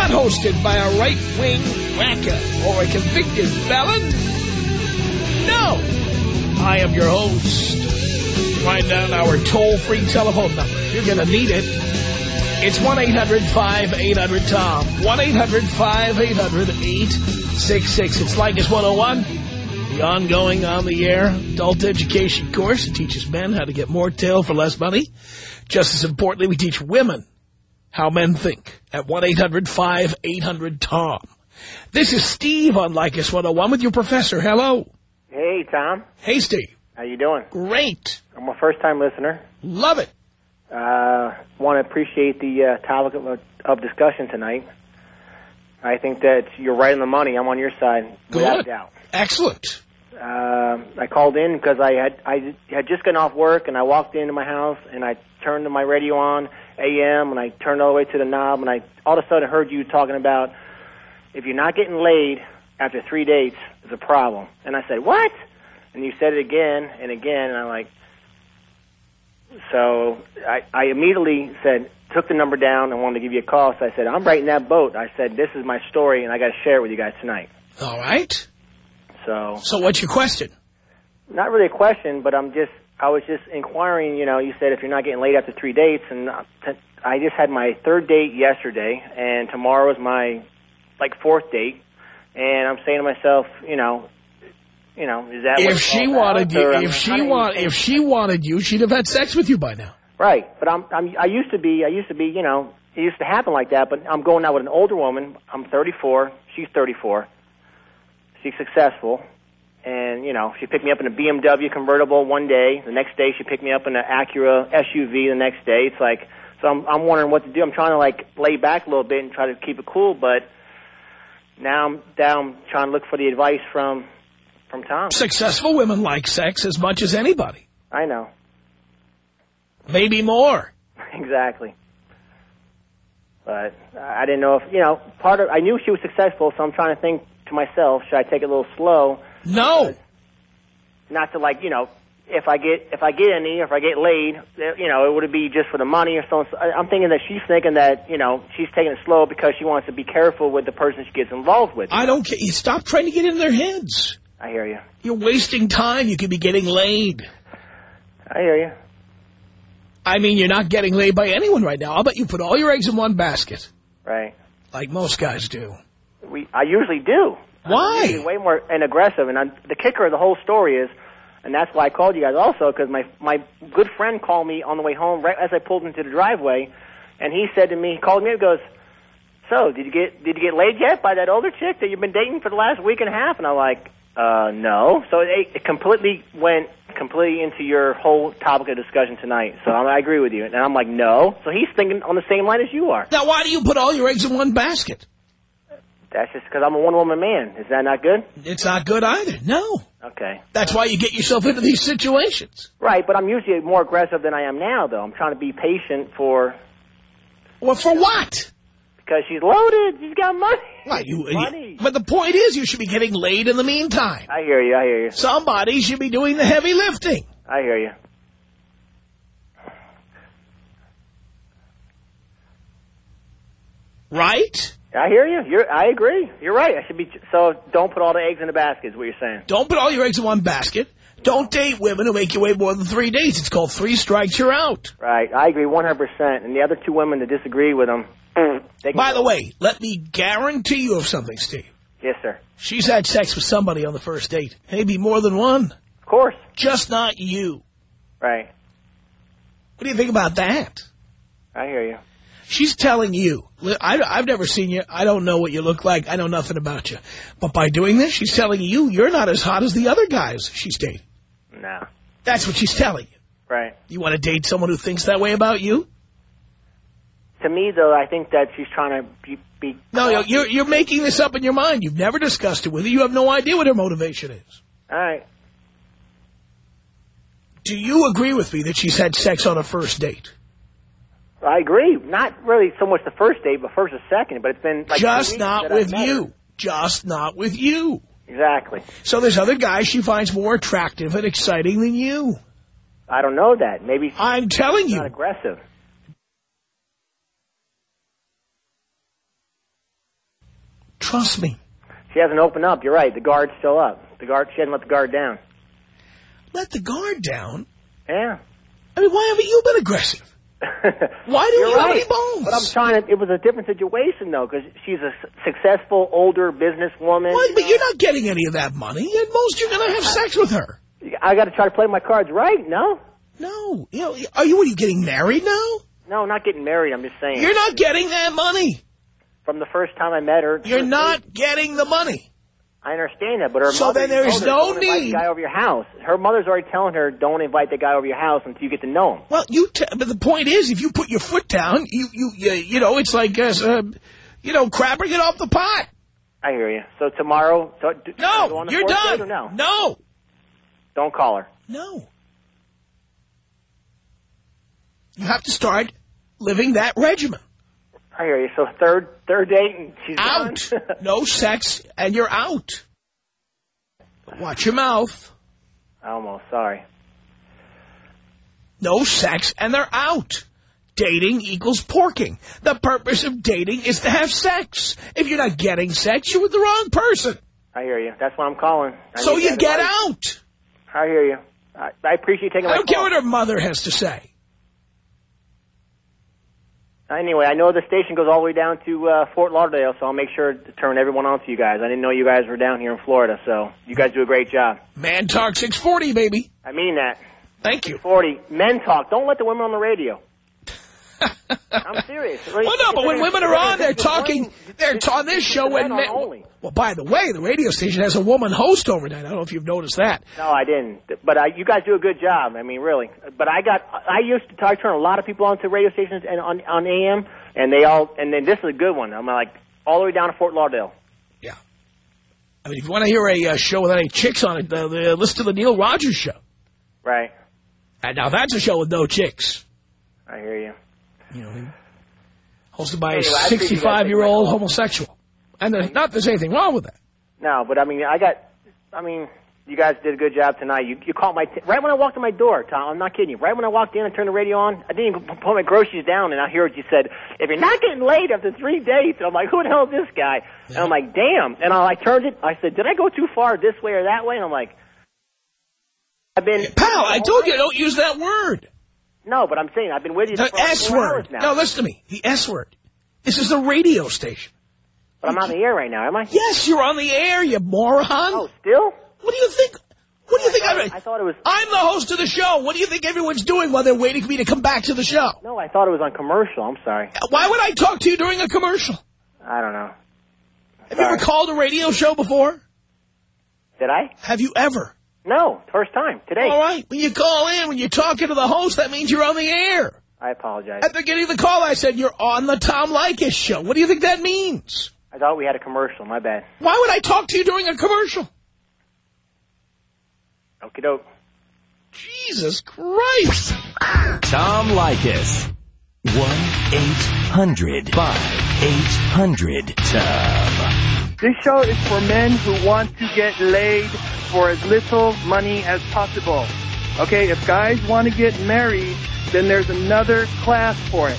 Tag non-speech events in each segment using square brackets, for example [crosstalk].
not hosted by a right-wing whacker or a convicted felon. No, I am your host. Write down our toll-free telephone number. You're going to need it. It's 1-800-5800-TOM. 1-800-5800-866. It's Leykis 101, the ongoing on-the-air adult education course. Teaches men how to get more tail for less money. Just as importantly, we teach women how men think at 1-800-5800-TOM. This is Steve on Leykis 101 with your professor. Hello. Hey, Tom. Hey, Steve. How you doing? Great. I'm a first-time listener. Love it. Uh, want to appreciate the uh, topic of, of discussion tonight. I think that you're right on the money. I'm on your side, without a doubt. Excellent. Uh, I called in because I had I had just gotten off work and I walked into my house and I turned my radio on AM and I turned all the way to the knob and I all of a sudden heard you talking about if you're not getting laid after three dates is a problem. And I said, what? And you said it again and again and I'm like, so I, I immediately said, took the number down and wanted to give you a call. So I said, I'm right in that boat. I said, this is my story and I got to share it with you guys tonight. All right. So So what's your question? not really a question, but I'm just I was just inquiring. You know, you said if you're not getting laid after three dates, and I just had my third date yesterday, and tomorrow is my like fourth date, and I'm saying to myself, you know, you know, is that If she wanted you, or, I mean, if she how do you want, if she wanted you, she'd have had sex with you by now. right? But I'm I'm I used to be I used to be you know it used to happen like that, but I'm going out with an older woman. I'm 34, she's 34. She's successful. And, you know, she picked me up in a BMW convertible one day. The next day she picked me up in an Acura SUV the next day. It's like, so I'm, I'm wondering what to do. I'm trying to, like, lay back a little bit and try to keep it cool, but now I'm down trying to look for the advice from, from Tom. Successful women like sex as much as anybody, I know. maybe more. [laughs] exactly. But I didn't know if, you know, part of, I knew she was successful, so I'm trying to think to myself, should I take it a little slow? No, not to like you know if I get if I get any if I get laid eh, you know it would be just for the money or so I- I'm thinking that she's thinking that you know she's taking it slow because she wants to be careful with the person she gets involved with I don't care. You stop trying to get in their heads. I hear you You're wasting time. You could be getting laid. I hear you I mean, you're not getting laid by anyone right now. I'll bet you put all your eggs in one basket, right like most guys do. We I usually do. Why? I'm usually way more and aggressive and I'm, the kicker of the whole story is and that's why I called you guys also because my my good friend called me on the way home right as I pulled into the driveway and he said to me he called me and goes so did you get did you get laid yet by that older chick that you've been dating for the last week and a half? And I'm like uh no. So it, it completely went completely into your whole topic of discussion tonight. So I, I agree with you. And I'm like no. So he's thinking on the same line as you are. Now, why do you put all your eggs in one basket? That's just because I'm a one woman man is that not good It's not good either. No. okay That's why you get yourself into these situations. Right, but I'm usually more aggressive than I am now, though. I'm trying to be patient for Well, for what? because she's loaded. She's got money. Right, you, money. you, but the point is you should be getting laid in the meantime. I hear you. I hear you. Somebody should be doing the heavy lifting. I hear you. Right? I hear you. You're. I agree. You're right. I should be. So don't put all the eggs in the basket. Is what you're saying. Don't put all your eggs in one basket. Don't date women who make you wait more than three days. It's called three strikes, you're out. Right. I agree 100. percent And the other two women that disagree with him. They can By the way, let me guarantee you of something, Steve. Yes, sir. She's had sex with somebody on the first date. Maybe more than one. Of course. Just not you. Right. What do you think about that? I hear you. She's telling you, I, I've never seen you. I don't know what you look like. I know nothing about you. But by doing this, she's telling you you're not as hot as the other guys she's dating. No. That's what she's telling you. Right. You want to date someone who thinks that way about you? to me, though, I think that she's trying to be... be No, you're, you're making this up in your mind. You've never discussed it with her. You have no idea what her motivation is. All right. Do you agree with me that she's had sex on a first date? I agree. Not really so much the first date, but first or second. But it's been like Just not with you. Just not with you. Exactly. So there's other guys she finds more attractive and exciting than you. I don't know that. Maybe I'm telling you. Not aggressive. Trust me. She hasn't opened up. You're right. The guard's still up. The guard. She hasn't let the guard down. Let the guard down? Yeah. I mean, why haven't you been aggressive? [laughs] Why do You're you right. have any balls? But I'm trying to. It was a different situation though, because she's a successful older businesswoman. Why, but you're not getting any of that money. At most, you're going to have sex with her. I got to try to play my cards right. No, No. You know, are you, what, are you getting married now? no, not getting married. I'm just saying. You're not getting that money. From the first time I met her. You're not getting the money. I understand that, but her So mother then there is told her, no "Don't invite need." the guy over your house. Her mother's already telling her, "Don't invite the guy over your house until you get to know him." Well, you. T but the point is, if you put your foot down, you you you, you know, it's like uh, uh, you know, crabbing it off the pot. I hear you. So tomorrow, so, No, you're done. no, No, don't call her. no. You have to start living that regimen. I hear you. So third, third date, and she's Out. [laughs] [laughs] no sex, and you're out. Watch your mouth. Almost. Sorry. No sex, and they're out. Dating equals porking. The purpose of dating is to have sex. If you're not getting sex, you're with the wrong person. I hear you. That's why I'm calling. I So you get advice. out. I hear you. I, I appreciate you taking I my don't care what her mother has to say. Anyway, I know the station goes all the way down to uh, Fort Lauderdale, so I'll make sure to turn everyone on to you guys. I didn't know you guys were down here in Florida, so you guys do a great job. Man Talk 640, baby. I mean that. Thank you. 40. Men talk. Don't let the women on the radio. I'm serious. Well, no, but when women are on, they're talking, they're on this show when men only. Well, by the way, the radio station has a woman host overnight. I don't know if you've noticed that. No, I didn't. But I, you guys do a good job. I mean, really. But I got. I used to talk, turn a lot of people onto radio stations and on on AM, and they all. And then this is a good one. I'm like all the way down to Fort Lauderdale. Yeah. I mean, if you want to hear a uh, show without any chicks on it, uh, the, listen to the Neil Rogers show. Right. And now that's a show with no chicks. I hear you. You know, hosted by a I appreciate you guys 65-year-old taking my call. homosexual. And there's not there's anything wrong with that. No, but I mean, I got. I mean, you guys did a good job tonight. You you caught my t- right when I walked in my door, Tom. I'm not kidding you. Right when I walked in and turned the radio on, I didn't even put my groceries down, and I hear what you said. If you're not getting laid after three dates, and I'm like, who the hell is this guy? And I'm like, damn. And I, I turned it. I said, did I go too far this way or that way? And I'm like, I've been. Pal, I told you don't use that word. No, but I'm saying I've been with you The S word. now. No, listen to me. The S word. This is a radio station. but I'm on the air right now, am I? Yes, you're on the air, you moron. Oh, still? What do you think? What do you think? I I'm, I thought it was- I'm the host of the show. What do you think everyone's doing while they're waiting for me to come back to the show? No, I thought it was on commercial. I'm sorry. Why would I talk to you during a commercial? I don't know. Have you ever called a radio show before? Did I? Have you ever? No, first time today. All right. When you call in, when you're talking to the host, that means you're on the air. I apologize. At the beginning of the call, I said you're on the Tom Leykis show. What do you think that means? I thought we had a commercial. My bad. Why would I talk to you during a commercial? Okie doke. Jesus Christ. Tom Leykis. 1-800-5800-TOM. This show is for men who want to get laid for as little money as possible. Okay, if guys want to get married, then there's another class for it.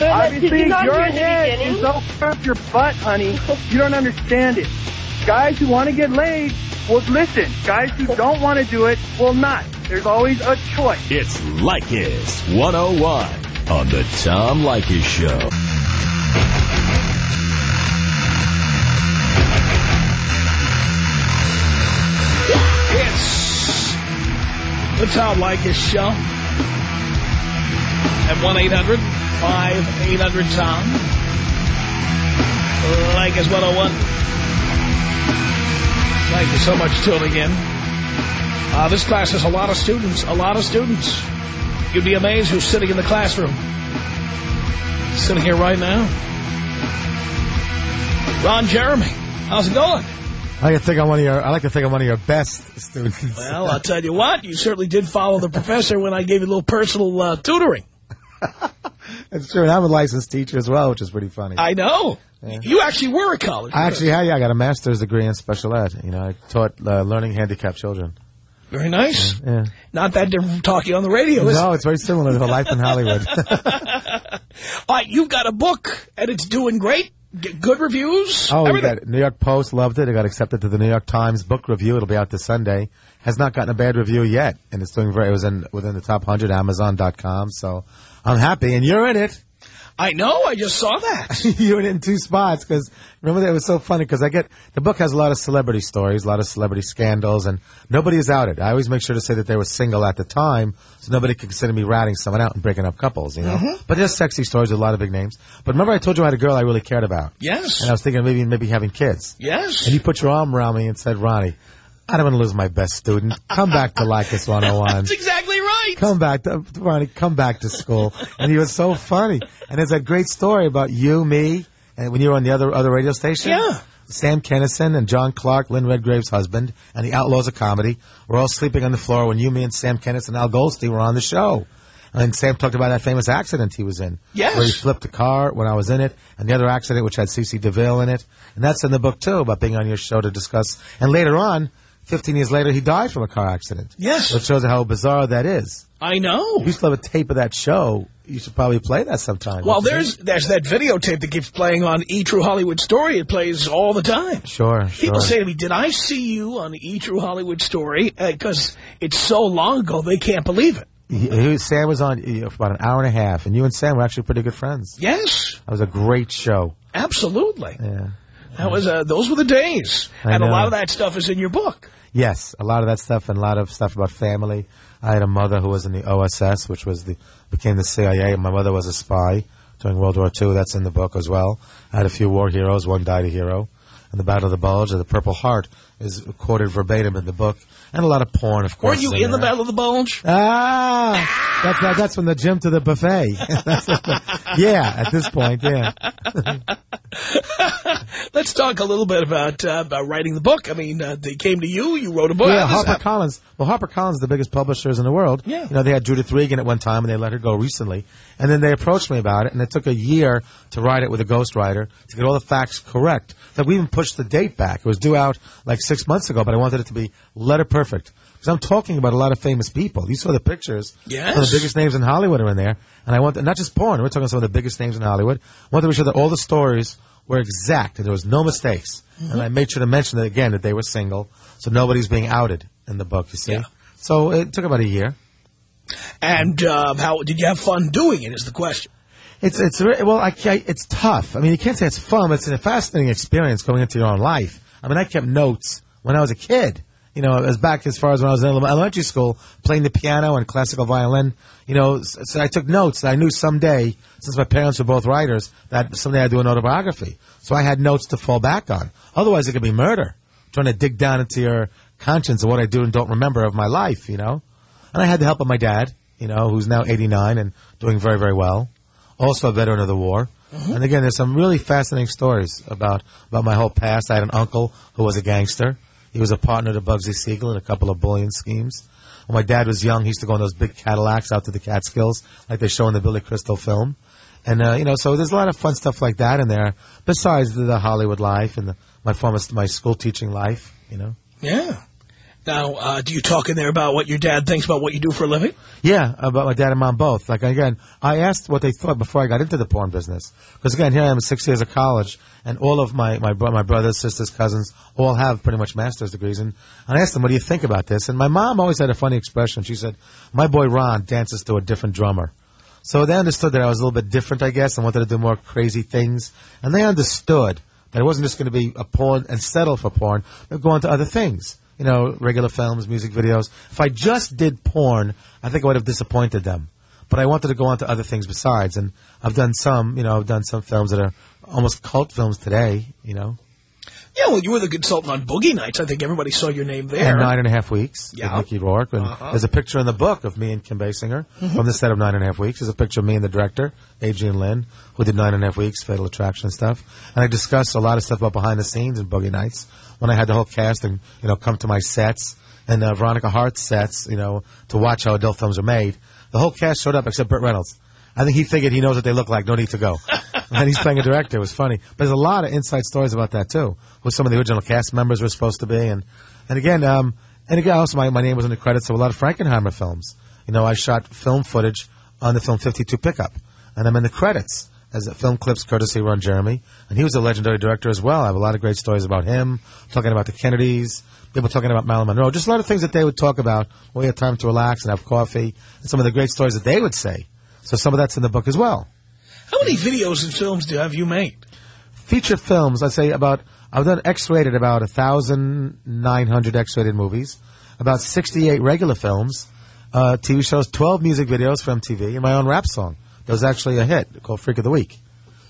Obviously, you not your hear head beginning? is over up your butt, honey. You don't understand it. Guys who want to get laid will listen. Guys who don't want to do it will not. There's always a choice. It's Leykis 101 on the Tom Leykis Show. The Tom Leykis Show at 1-800-5800-TOM. Leykis 101. Thank you so much for tuning in. Uh, this class has a lot of students, a lot of students. You'd be amazed who's sitting in the classroom. sitting here right now. Ron Jeremy, how's it going? I like to think I'm one of your. I like to think I'm one of your best students. Well, I'll tell you what, you certainly did follow the professor when I gave you a little personal uh, tutoring. [laughs] That's true, and I'm a licensed teacher as well, which is pretty funny. I know. You actually were a college. I actually had, yeah, I got a master's degree in special ed. You know, I taught uh, learning handicapped children. Very nice. Yeah. Not that different from talking on the radio? No, it's very similar to Life in Hollywood. [laughs] All right, you've got a book, and it's doing great. Good reviews. oh, we got New York Post loved it. It got accepted to the New York Times book review. It'll be out this Sunday. Has not gotten a bad review yet, and it's doing very. It was in within the top hundred Amazon.com. So I'm happy, and you're in it. I know. I just saw that. [laughs] you were in two spots because remember that it was so funny because I get the book has a lot of celebrity stories, a lot of celebrity scandals, and nobody is outed. I always make sure to say that they were single at the time, so nobody could consider me ratting someone out and breaking up couples, you know. Mm-hmm. But there's sexy stories with a lot of big names. But remember, I told you I had a girl I really cared about, yes. and I was thinking maybe maybe having kids. Yes. And you put your arm around me and said, Ronnie, I don't want to lose my best student. Come back to Leykis [laughs] 101. That's exactly right. Come back to Ronnie. Come back to school, and he was so funny. And it's a great story about you, me, and when you were on the other other radio station. Yeah. Sam Kinison and John Clark, Lynn Redgrave's husband, and the Outlaws of Comedy were all sleeping on the floor when you, me, and Sam Kinison and Al Goldstein were on the show. And Sam talked about that famous accident he was in. Yes. Where he flipped a car when I was in it, and the other accident which had C.C. DeVille in it. And that's in the book, too, about being on your show to discuss. And later on, 15 years later, he died from a car accident. Yes. Which shows how bizarre that is. I know. You still have a tape of that show, you should probably play that sometime. Well, you there's there's that videotape that keeps playing on E True Hollywood Story. It plays all the time. Sure, People sure. say to me, "Did I see you on E True Hollywood Story?" Because it's so long ago, they can't believe it. He- he- Sam was on uh, for about an hour and a half, and you and Sam were actually pretty good friends. Yes, That was a great show. absolutely. Yeah. That was uh, those were the days, I and a lot of that stuff is in your book. Yes, a lot of that stuff and a lot of stuff about family. I had a mother who was in the OSS, which was the became the CIA, and my mother was a spy during World War II. That's in the book as well. I had a few war heroes. One died a hero. And the Battle of the Bulge, or the Purple Heart, is quoted verbatim in the book, and a lot of porn, of course. Weren't you in the. Battle of the Bulge? Ah, that's that, that's from the gym to the buffet. The- [laughs] [laughs] yeah, at this point, yeah. [laughs] [laughs] Let's talk a little bit about uh, about writing the book. I mean, uh, they came to you. You wrote a book. Yeah, Harper that- Collins. Well, Harper Collins, the biggest publishers in the world. Yeah. You know, they had Judith Regan at one time, and they let her go recently. And then they approached me about it, and it took a year to write it with a ghostwriter to get all the facts correct. So we even pushed the date back. It was due out like six months ago, but I wanted it to be letter perfect. Because I'm talking about a lot of famous people. You saw the pictures. Yes. Some of the biggest names in Hollywood are in there. And I want, not just porn, we're talking some of the biggest names in Hollywood. I want to be sure that all the stories were exact and there was no mistakes. And I made sure to mention that again, that they were single. So nobody's being outed in the book, you see. Yeah. So it took about a year. And um, how did you have fun doing it? Is the question. It's it's well, I, ca- it's tough. I mean, you can't say it's fun. But it's a fascinating experience going into your own life. I mean, I kept notes when I was a kid. You know, as back as far as when I was in elementary school, playing the piano and classical violin. You know, so I took notes. That I knew someday, since my parents were both writers, that someday I'd do an autobiography. So I had notes to fall back on. Otherwise, it could be murder. Trying to dig down into your conscience of what I do and don't remember of my life. You know, and I had the help of my dad. You know, who's now 89 and doing very very well also a veteran of the war. Mm-hmm. And again, there's some really fascinating stories about, about my whole past. I had an uncle who was a gangster. He was a partner to Bugsy Siegel in a couple of bullion schemes. When my dad was young, he used to go in those big Cadillacs out to the Catskills, like they show in the Billy Crystal film. And, uh, you know, so there's a lot of fun stuff like that in there, besides the, the Hollywood life and the, my former, my school teaching life, you know. Yeah. Now, uh, do you talk in there about what your dad thinks about what you do for a living? Yeah, about my dad and mom both. Like again, I asked what they thought before I got into the porn business. Because again, here I am, six years of college, and all of my my my brothers, sisters, cousins, all have pretty much master's degrees. And, and I asked them, "What do you think about this?" And my mom always had a funny expression. She said, "My boy Ron dances to a different drummer." So they understood that I was a little bit different, I guess, and wanted to do more crazy things. And they understood that it wasn't just going to be a porn and settle for porn, but go on to other things. You know, regular films, music videos. If I just did porn, I think I would have disappointed them. But I wanted to go on to other things besides. And I've done some, you know, I've done some films that are almost cult films today, you know. Yeah, well, you were the consultant on Boogie Nights. I think everybody saw your name there. And nine and a half weeks Yeah. with Mickey Rourke. And Uh-huh. There's a picture in the book of me and Kim Basinger from the set of nine and a half weeks. There's a picture of me and the director, Adrian Lyne, who did nine and a half weeks, Fatal Attraction and stuff. And I discussed a lot of stuff about behind the scenes in Boogie Nights when I had the whole cast and, you know, come to my sets and uh, Veronica Hart's sets, you know, to watch how adult films are made. The whole cast showed up except Burt Reynolds. I think he figured he knows what they look like. No need to go. [laughs] [laughs] and he's playing a director. It was funny. But there's a lot of inside stories about that too. Who some of the original cast members were supposed to be, and and again, um, and again, also my, my name was in the credits of a lot of Frankenheimer films. You know, I shot film footage on the film 52 Pickup, and I'm in the credits as a film clips courtesy Ron Jeremy, and he was a legendary director as well. I have a lot of great stories about him, talking about the Kennedys, people talking about Marilyn Monroe, just a lot of things that they would talk about when we had time to relax and have coffee, and some of the great stories that they would say. So some of that's in the book as well. How many videos and films do have you made? Feature films, I'd say about, I've done X-rated about 1,900 X-rated movies, about 68 regular films, uh, TV shows, 12 music videos for MTV, and my own rap song. That was actually a hit called Freak of the Week.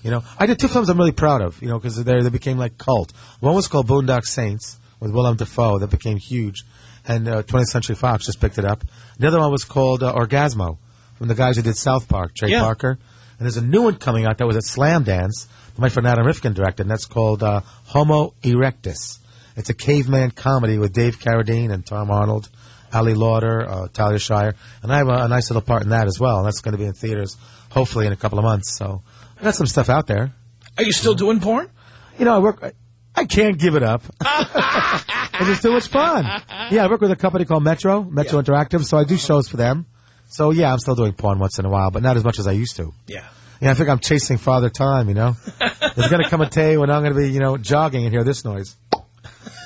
You know, I did two films I'm really proud of, you know, because they they became like cult. One was called Boondock Saints with Willem Dafoe that became huge, and uh, 20th Century Fox just picked it up. The other one was called uh, Orgazmo from the guys who did South Park, Trey Yeah. Parker. And there's a new one coming out that was at Slamdance that my friend Adam Rifkin directed, and that's called uh, Homo Erectus. It's a caveman comedy with Dave Carradine and Tom Arnold, Ali Larter, uh, Talia Shire, and I have a, a nice little part in that as well. And that's going to be in theaters hopefully in a couple of months. So I got some stuff out there. Are you still doing porn? You know, I work. I, I can't give it up. [laughs] it's just too much fun. Yeah, I work with a company called Metro, Metro Interactive, so I do shows for them. So yeah, I'm still doing porn once in a while, but not as much as I used to. Yeah. Yeah, I think I'm chasing father time, you know. [laughs] There's gonna come a day when I'm gonna be, you know, jogging and hear this noise.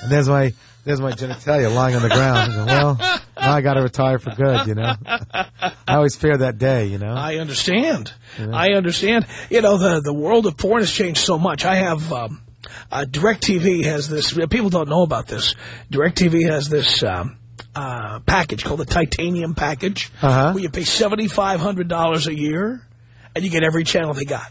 And there's my there's my genitalia lying on the ground. Go, well, now I gotta retire for good, you know. I always fear that day, you know. I understand. I understand. You know, the the world of porn has changed so much. I have um, uh, DirecTV has this. People don't know about this. DirecTV has this um, uh, package called the Titanium package, Uh-huh. where you pay seventy five hundred dollars a year, and you get every channel they got.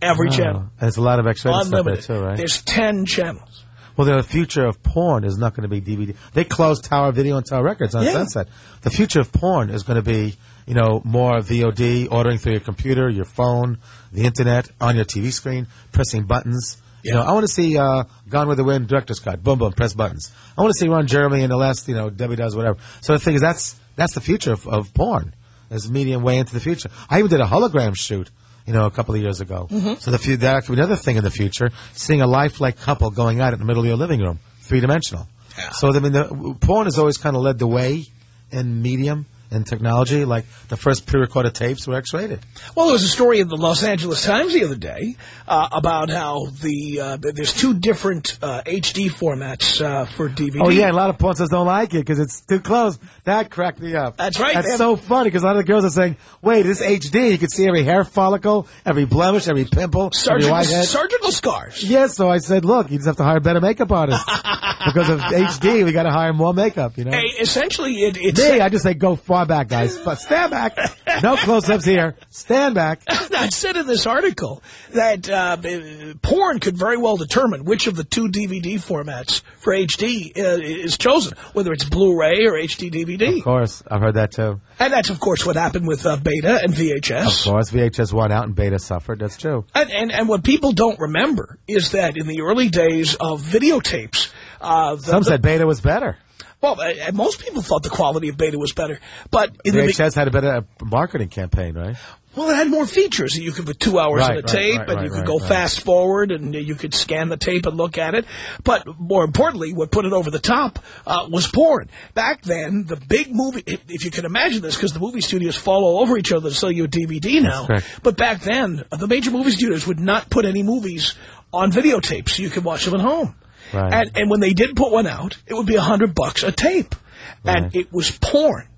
Every channel, Oh, and there's a lot of X-rated stuff there unlimited. too, right? There's ten channels. Well, the future of porn is not going to be DVD. They closed Tower Video and Tower Records on Yeah. Sunset. The future of porn is going to be, you know, more VOD, ordering through your computer, your phone, the internet, on your TV screen, pressing buttons. You Yeah. know, I want to see uh, Gone with the Wind director's cut. Boom, boom, press buttons. I want to see Ron Jeremy and the last, you know, Debbie does whatever. So the thing is, that's that's the future of, of porn. As medium way into the future. I even did a hologram shoot, you know, a couple of years ago. So the fu- that could be another thing in the future. Seeing a lifelike couple going out in the middle of your living room, three dimensional. So I mean, the, porn has always kind of led the way in medium and technology. Like the first pre-recorded tapes were X-rated. Well, there was a story in the Los Angeles Times the other day uh, about how the uh, there's two different uh, HD formats uh, for DVD. Oh yeah, a lot of porn stars don't like it because it's too close. That cracked me up. That's right. That's have- so funny because a lot of the girls are saying, "Wait, this HD. You can see every hair follicle, every blemish, every pimple, every surgical, whitehead." surgical scars. Yes, so I said, look, you just have to hire better makeup artists. [laughs] because of HD, we got to hire more makeup, you know? Hey, essentially, it, it's Me, I just say go far back, guys. But stand back. No close-ups here. Stand back. [laughs] I said in this article that uh, porn could very well determine which of the two DVD formats for HD uh, is chosen, whether it's Blu-ray or HD DVD. Of course, I've heard that too. And that's, of course, what happened with uh, Beta and VHS. Of course, VHS won out and Beta suffered. That's true. And, and, and what people don't remember is that in the early days of videotapes, uh, the, Some said Beta was better. Well, uh, most people thought the quality of Beta was better, but in the VHS had a better uh, marketing campaign, right? Well, it had more features. You could put two hours Right, in a right, tape, right, and you could go fast forward, and you could scan the tape and look at it. But more importantly, what put it over the top uh, was porn. Back then, the big movie, if, you can imagine this, because the movie studios fall all over each other to sell you a DVD now. But back then, the major movie studios would not put any movies on videotape so you could watch them at home. Right. And, and when they did put one out, it would be a hundred bucks a tape. And Right. it was porn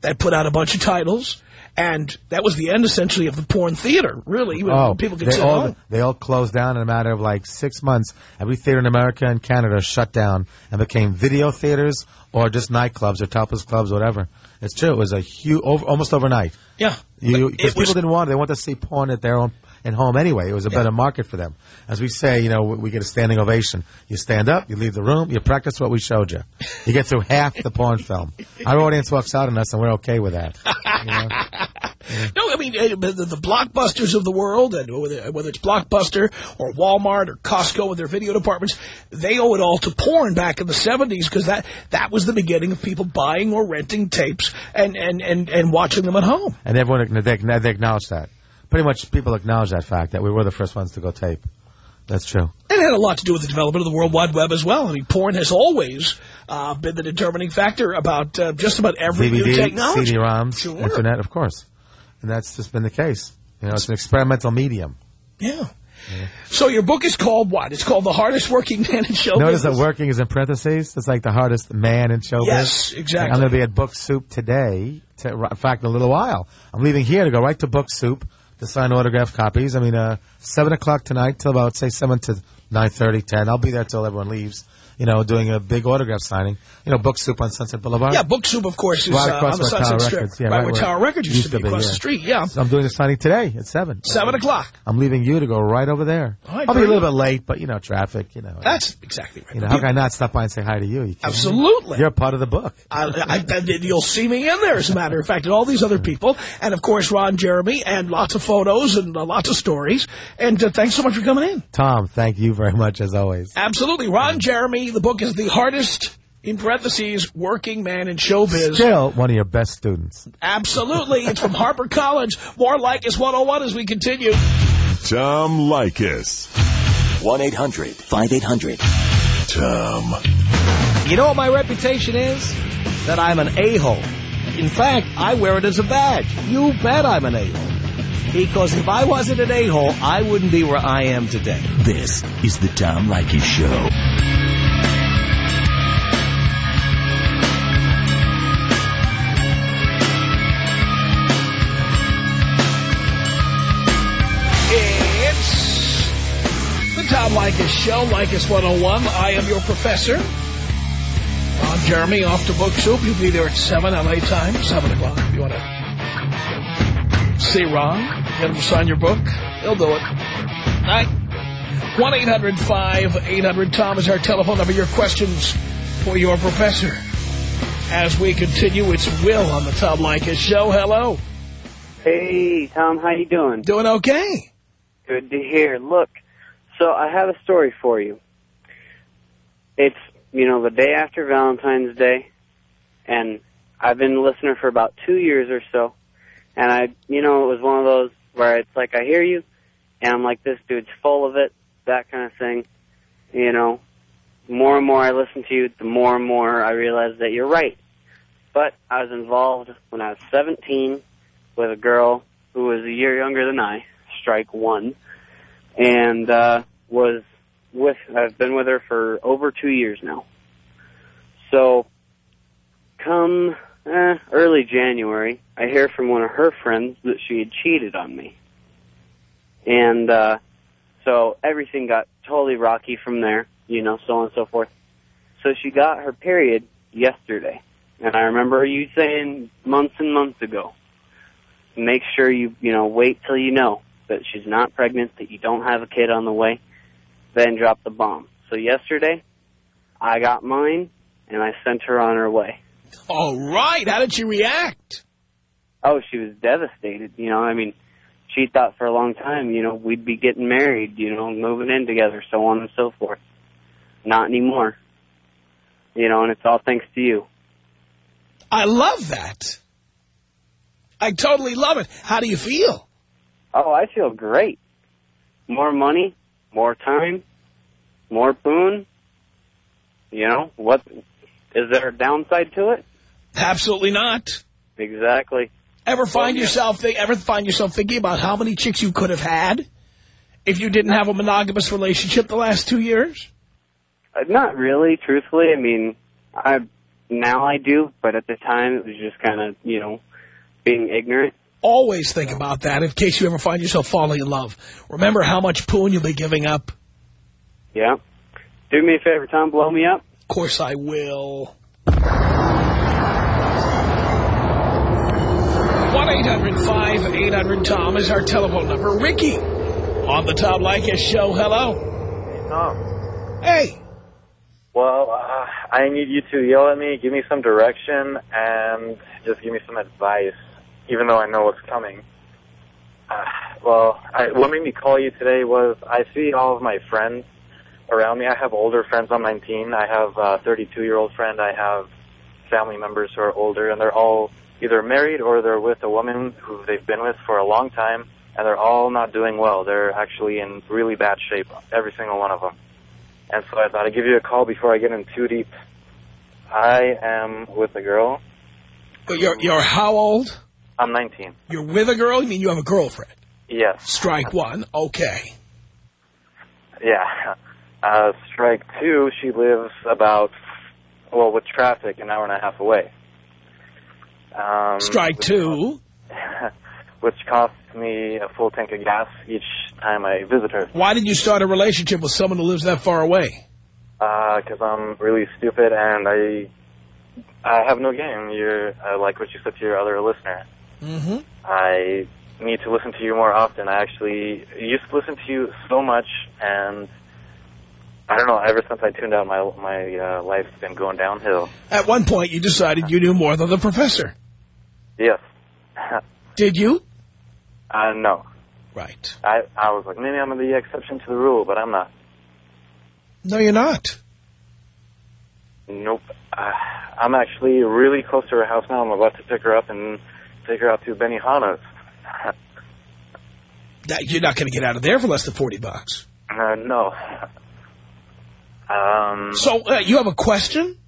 that put out a bunch of titles. And that was the end, essentially, of the porn theater, really. Oh, people could they all home. they all closed down in a matter of like six months. Every theater in America and Canada shut down and became video theaters or just nightclubs or topless clubs, whatever. It's true. It was a huge, over, almost overnight. Yeah. You, because was, people didn't want it. They want to see porn at their own and home anyway. It was a better market for them. As we say, you know, we, get a standing ovation. You stand up, you leave the room, you practice what we showed you. You get through half the porn film. Our audience walks out on us, and we're okay with that. You know? [laughs] No, I mean, uh, the, the blockbusters of the world, and whether, it's Blockbuster or Walmart or Costco with their video departments, they owe it all to porn back in the 70s because that, that was the beginning of people buying or renting tapes and, and, and, and watching them at home. And everyone they, they acknowledge that. Pretty much, people acknowledge that fact that we were the first ones to go tape. That's true. It had a lot to do with the development of the World Wide Web as well. I mean, porn has always uh, been the determining factor about uh, just about every new DVD, technology. CD-ROMs, Sure. internet, of course. And that's just been the case. You know, it's an experimental medium. Yeah. So your book is called what? It's called The Hardest Working [laughs] Man in Show Notice that working is in parentheses. It's like the hardest man in showbiz. Yes, exactly. I'm going to be at Book Soup today. To, in fact, in a little while. I'm leaving here to go right to Book Soup to sign autograph copies. I mean, uh, 7 o'clock tonight till about, say, 7 to nine thirty, ten. I'll be there till everyone leaves, you know, doing a big autograph signing. You know, Book Soup on Sunset Boulevard. Yeah, Book Soup, of course, is Right uh, across on the Sunset Tower Strip. Records, yeah, right, right where where Tower Records used, to be, across yeah. the street, yeah. So I'm doing the signing today at 7. 7 o'clock. I'm leaving you to go right over there. Right, I'll be a little bit late, but, you know, traffic, you know. That's exactly right. you know, how can I not stop by and say hi to you? you? Absolutely. You're a part of the book. I, I, I- you'll see me in there, as a matter of fact, and all these other people. And, of course, Ron Jeremy, and lots of photos and uh, lots of stories. And uh, thanks so much for coming in. Tom, thank you very much as always. Absolutely. Ron Jeremy, the book is The Hardest, in parentheses, Working Man in Showbiz. Still one of your best students. Absolutely. It's from HarperCollins. More Leykis 101 as we continue. Tom Leykis. 1-800-5800-TOM. You know what my reputation is? That I'm an a-hole. In fact, I wear it as a badge. You bet I'm an a-hole. Because if I wasn't an a-hole, I wouldn't be where I am today. This is the Tom Leykis Show. Tom Leykis Show, Leykis 101. I am your professor. Ron Jeremy off to Book Soup. You'll be there at 7 LA time, 7 o'clock. If you want to see Ron, get him to sign your book, he'll do it. All right. 1-800-5800-TOM is our telephone number. Your questions for your professor. As we continue, it's Will on the Tom Leykis Show. Hello. Hey, Tom, how you doing? Doing okay? Good to hear. Look, so I have a story for you. It's, you know, the day after Valentine's Day, and I've been a listener for about two years or so, and I, you know, it was one of those where it's like I hear you, and I'm like, this dude's full of it, that kind of thing, you know. More and more I listen to you, the more and more I realize that you're right. But I was involved when I was 17 with a girl who was a year younger than I, strike one, and uh, was with. I've been with her for over two years now. So, come eh, early January, I hear from one of her friends that she had cheated on me, and uh, so everything got totally rocky from there. You know, so on and so forth. So she got her period yesterday, and I remember you saying months and months ago make sure you you know wait till you know that she's not pregnant, that you don't have a kid on the way, then drop the bomb. So yesterday, I got mine and I sent her on her way. All right. How did she react? Oh, she was devastated. You know, I mean, she thought for a long time, you know, we'd be getting married, you know, moving in together, so on and so forth. Not anymore. You know, and it's all thanks to you. I love that. I totally love it. How do you feel? Oh, I feel great. More money, more time, more boon. You know, what is there a downside to it? Absolutely not. Exactly. Ever find Well, yourself think, ever find yourself thinking about how many chicks you could have had if you didn't have a monogamous relationship the last two years? Uh, Not really, truthfully. I mean, I now I do, but at the time it was just kind of, you know, being ignorant. Always think about that in case you ever find yourself falling in love. Remember how much poon you'll be giving up. Yeah. Do me a favor, Tom, blow me up. Of course I will. 1-800-5800-TOM is our telephone number. Ricky On the Tom Leykis show, hello. Hey, Tom. Hey. Well, uh, I need you to yell at me, give me some direction, and just give me some advice, even though I know what's coming. Uh, well, I, what made me call you today was I see all of my friends around me. I have older friends. I'm 19. I have a 32-year-old friend. I have family members who are older, and they're all either married or they're with a woman who they've been with for a long time, and they're all not doing well. They're actually in really bad shape, every single one of them. And so I thought I'd give you a call before I get in too deep. I am with a girl. You're, you're how old? I'm 19. You're with a girl? You mean you have a girlfriend? Yes. Strike one. Okay. Yeah. Uh, strike two, she lives about, well, with traffic, an hour and a half away. Um, Strike two. costs- [laughs] which costs me a full tank of gas each time I visit her. Why did you start a relationship with someone who lives that far away? Because I'm really stupid and I I have no game. You're I like what you said to your other listener. Mm-hmm. I need to listen to you more often. I actually used to listen to you so much, and I don't know. Ever since I tuned out, my my uh, life's been going downhill. At one point, you decided you knew more than the professor. Yes. [laughs] Did you? uh, no. Right. I I was like, maybe I'm the exception to the rule, but I'm not. No, you're not. Nope. Uh, I'm actually really close to her house now. I'm about to pick her up and take her out to Benihana's. [laughs] That- You're not going to get out of there for less than 40 bucks. Uh, no. Um, So, uh, you have a question?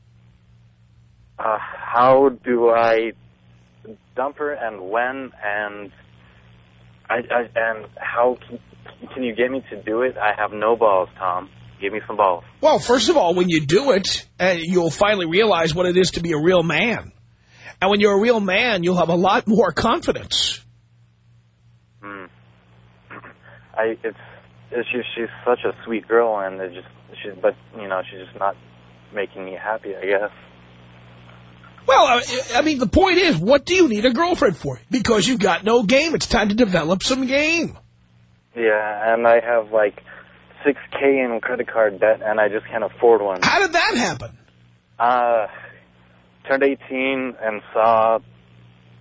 uh, how do I dump her and when and I, I and how can, can you get me to do it? I have no balls, Tom. Give me some balls. Well, first of all, when you do it, uh, you'll finally realize what it is to be a real man. And when you're a real man, you'll have a lot more confidence. Hmm. [laughs] I it's, it's just, she's such a sweet girl and it just she's but you know she's just not making me happy. I guess. Well, I, I mean, the point is, what do you need a girlfriend for? Because you've got no game. It's time to develop some game. Yeah, and I have like six k in credit card debt, and I just can't afford one. How did that happen? Uh, turned 18 and saw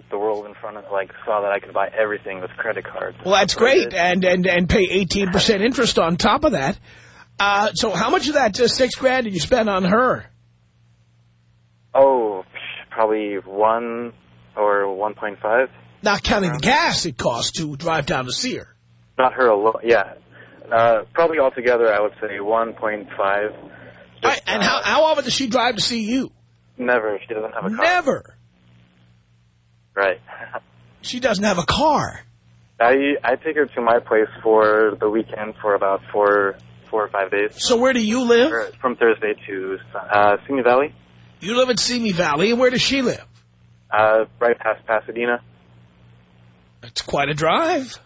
the world in front of, like, saw that I could buy everything with credit cards. Well, that's great, and and and pay 18% interest on top of that. Uh, so how much of that uh, six grand did you spend on her? Oh, probably one or 1.5. Not counting the gas it costs to drive down to see her. Not her alone. Yeah, uh, probably altogether, I would say 1.5. I, and how, how often does she drive to see you? Never. She doesn't have a car. Never. Right. [laughs] She doesn't have a car. I I take her to my place for the weekend for about four four or five days. So where do you live? From Thursday to uh, Simi Valley, You live in Simi Valley, and where does she live? uh, right past Pasadena. It's quite a drive.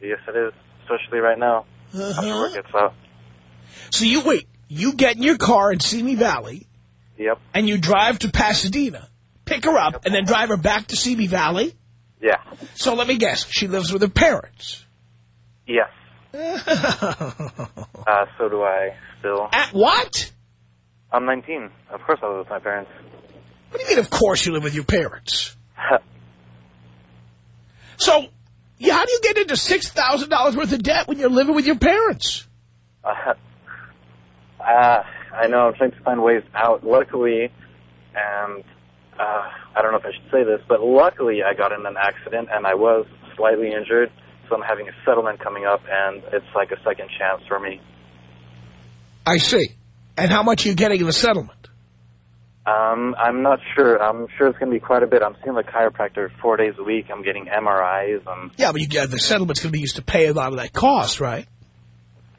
Yes, it is, especially right now. After work, it's uh, So you wait. You get in your car in Simi Valley, yep, and you drive to Pasadena, pick her up, and then drive her back to Simi Valley. yeah, So let me guess. She lives with her parents. yes. [laughs] Uh, so do I still. At what? I'm 19. Of course, I live with my parents. What do you mean, of course you live with your parents? [laughs] So, yeah, how do you get into $6,000 worth of debt when you're living with your parents? uh, [laughs] uh, I know. I'm trying to find ways out. Luckily, and uh, I don't know if I should say this, but luckily I got in an accident and I was slightly injured. So I'm having a settlement coming up, and it's like a second chance for me. I see. And how much are you getting in the settlement? Um, I'm not sure. I'm sure it's going to be quite a bit. I'm seeing the chiropractor four days a week. I'm getting MRIs. Um, Yeah, but you get the settlement's going to be used to pay a lot of that cost, right?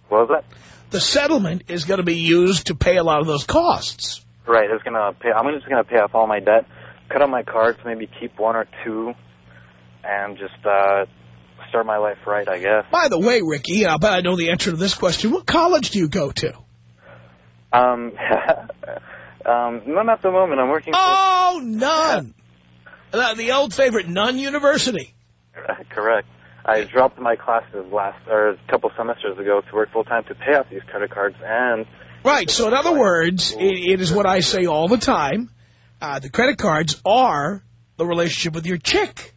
what was that? The settlement is going to be used to pay a lot of those costs. Right. It's gonna pay. I'm just going to pay off all my debt, cut out my cards, maybe keep one or two, and just uh, start my life right. I guess. By the way, Ricky, I bet I know the answer to this question. What college do you go to? Um, [laughs] um, none at the moment. I'm working. Oh, none. Uh, the old favorite, None University. [laughs] Correct. I dropped my classes last or a couple semesters ago to work full time to pay off these credit cards, and Right. So in other words, it, it is what I say all the time. Uh, the credit cards are the relationship with your chick.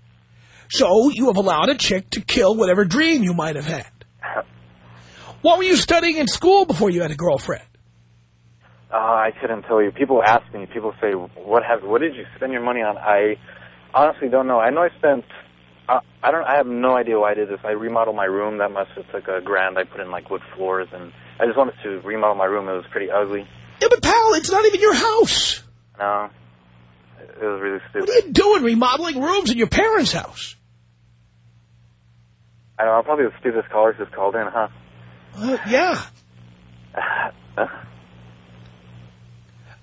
So you have allowed a chick to kill whatever dream you might have had. What were you studying in school before you had a girlfriend? uh, I couldn't tell you. People ask me. People say, "What have? What did you spend your money on?" I honestly don't know. I know I spent. Uh, I don't. I have no idea why I did this. I remodeled my room. That must have took a grand. I put in like wood floors, and I just wanted to remodel my room. It was pretty ugly. Yeah, but pal, it's not even your house. No, it was really stupid. What are you doing remodeling rooms in your parents' house? I don't know. I'm probably the stupidest caller who's called in, huh? Uh, yeah. [laughs]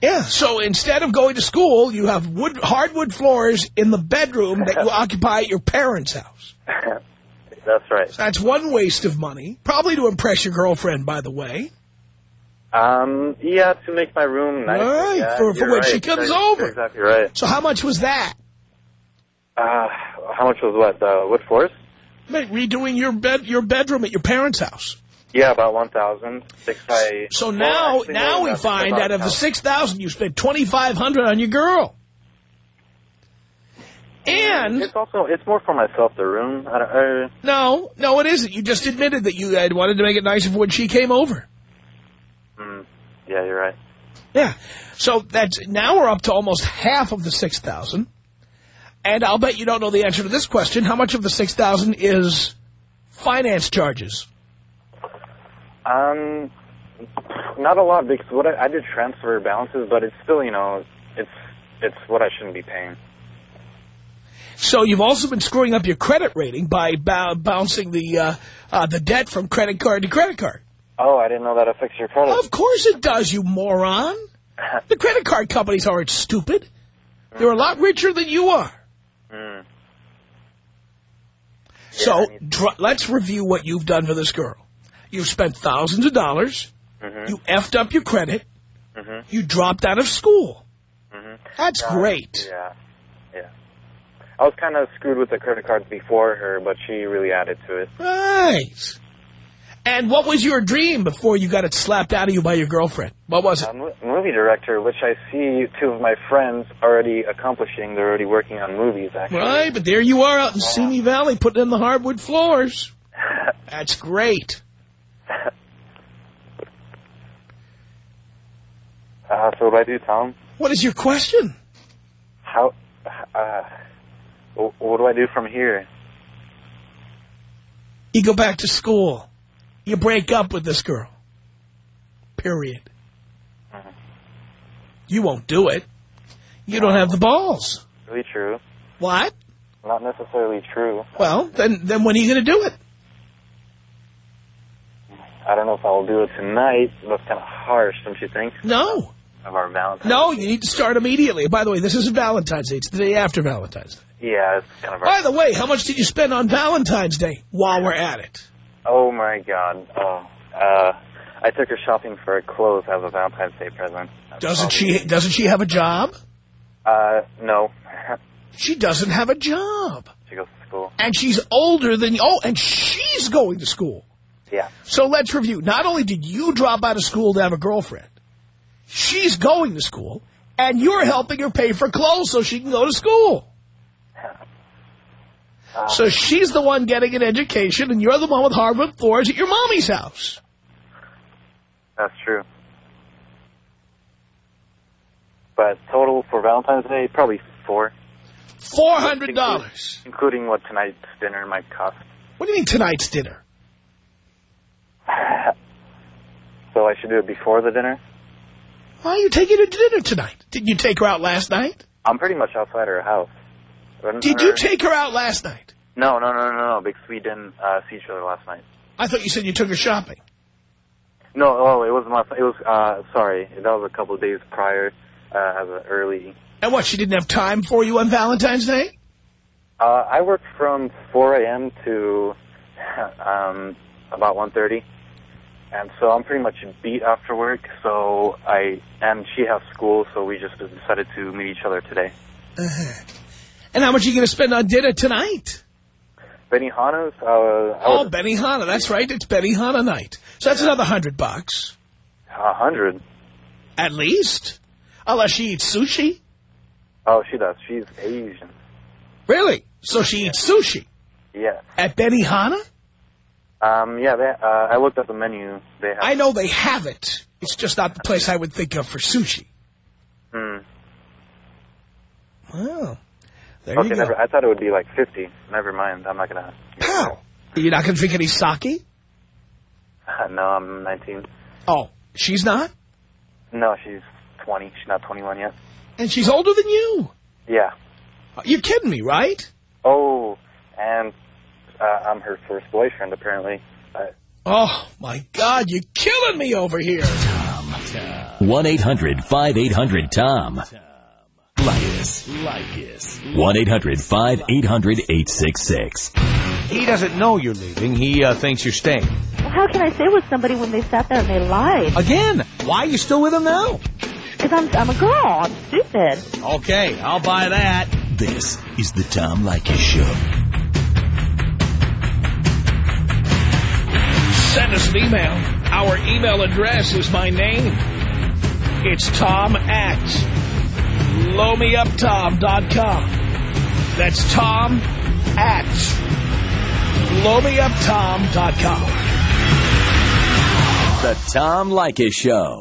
Yeah, so instead of going to school, you have wood hardwood floors in the bedroom that you [laughs] occupy at your parents' house. [laughs] That's right. That's one waste of money. Probably to impress your girlfriend, by the way. Um, yeah, to make my room nice. Right, yeah, for- for when right. she comes You're over. Exactly right. So how much was that? Uh, how much was what? Uh, wood floors? Redoing your bed, your bedroom at your parents' house. Yeah, about one thousand six by. So now, actually, now we find out of the how- six thousand, you spent twenty five hundred on your girl. And It's also it's more for myself. The room. I don't, uh, no, no, it isn't. You just admitted that you had wanted to make it nicer for when she came over. mm, yeah, you're right. Yeah. So that's now we're up to almost half of the 6,000. And I'll bet you don't know the answer to this question. How much of the 6,000 is finance charges? Um, not a lot because what I, I did transfer balances, but it's still you know it's it's what I shouldn't be paying. So you've also been screwing up your credit rating by bouncing the uh, uh, the debt from credit card to credit card. Oh, I didn't know that affects your credit. Of course it does, you moron. [laughs] The credit card companies aren't stupid. They're a lot richer than you are. Mm. So dr- let's review what you've done for this girl. You've spent thousands of dollars. Mhm. You effed up your credit. Mhm. You dropped out of school. Mhm. That's Uh, great. Yeah, yeah. I was kind of screwed with the credit cards before her, but she really added to it. Right. And what was your dream before you got it slapped out of you by your girlfriend? What was it? A movie director, which I see two of my friends already accomplishing. They're already working on movies, actually. Right, but there you are out in Simi Valley putting in the hardwood floors. [laughs] That's great. [laughs] Uh, so what do I do, Tom? What is your question? How? Uh, what do I do from here? You go back to school. You break up with this girl. Period. You won't do it. You don't have the balls. Really true. What? Not necessarily true. Well, then, then when are you going to do it? I don't know if I'll do it tonight. That's kind of harsh, don't you think? No. Of our Valentine's. No, you need to start immediately. By the way, this isn't Valentine's Day. It's the day after Valentine's Day. Yeah, it's kind of. By the way, how much did you spend on Valentine's Day while we're at it? Oh my God. Oh. Uh, I took her shopping for clothes as a Valentine's Day present. Doesn't she, doesn't she have a job? Uh, no. She doesn't have a job. she goes to school. And she's older than you. Oh, and she's going to school. Yeah. So let's review. Not only did you drop out of school to have a girlfriend, she's going to school, and you're helping her pay for clothes so she can go to school. Uh, so she's the one getting an education, and you're the one with hardwood floors at your mommy's house. That's true. But total for Valentine's Day, probably four. Four hundred dollars. Including what tonight's dinner might cost. What do you mean tonight's dinner? [laughs] So I should do it before the dinner? Why are you taking her to dinner tonight? Didn't you take her out last night? I'm pretty much outside her house. Did you take her out last night? No, no, no, no, no, because we didn't uh, see each other last night. I thought you said you took her shopping. No, oh, it was last. It was uh, sorry, that was a couple of days prior, uh, as an early. And what, she didn't have time for you on Valentine's Day? Uh, I work from 4 a.m. to [laughs] um, about 1:30, and so I'm pretty much beat after work. So I and she has school, so we just decided to meet each other today. And how much are you going to spend on dinner tonight? Benihana's. Uh, Oh, Benihana. That's right. It's Benihana night. So that's another hundred bucks. a hundred. At least. Unless she eats sushi. Oh, she does. She's Asian. Really? So she eats sushi. Yeah. At Benihana? Um. Yeah. They, uh, I looked at the menu. They have. I know they have it. It's just not the place I would think of for sushi. Hmm. Well, there okay. you go. Never, I thought it would be like fifty. Never mind. I'm not gonna. How? You're not going to drink any sake? [laughs] no, I'm 19. Oh, she's not? No, she's 20. She's not 21 yet. And she's older than you. Yeah. You're kidding me, right? Oh, and uh, I'm her first boyfriend apparently. Uh, Oh, my God, you're killing me over here. Tom. 1-800-5800-TOM. Leykis. Leykis. 1-800-5800-866. He doesn't know you're leaving. He uh, thinks you're staying. Well, how can I stay with somebody when they sat there and they lied? Again, why are you still with him now? Because I'm, I'm a girl. I'm stupid. Okay, I'll buy that. This is the Tom Leykis Show. Send us an email. Our email address is my name. It's Tom at blowmeuptom.com. That's Tom at blowmeuptom.com. The Tom Leykis Show.